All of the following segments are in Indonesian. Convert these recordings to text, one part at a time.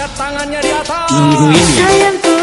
Angkat tangannya di atas. Nungguin ya. Sayangku.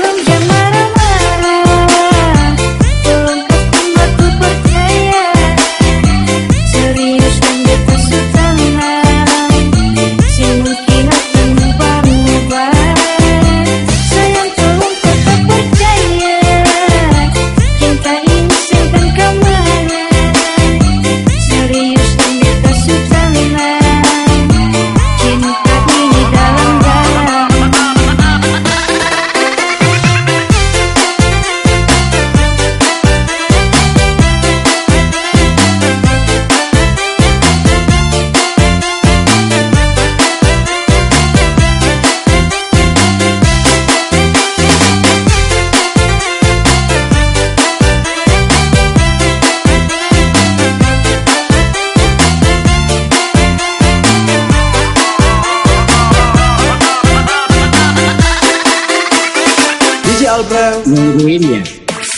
Iqbal bro. Nungguin ya?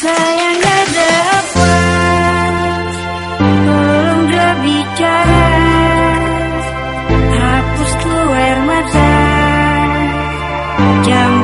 Sayang ada apa? Tolong dia bicara. Hapus keluar mata. Jangan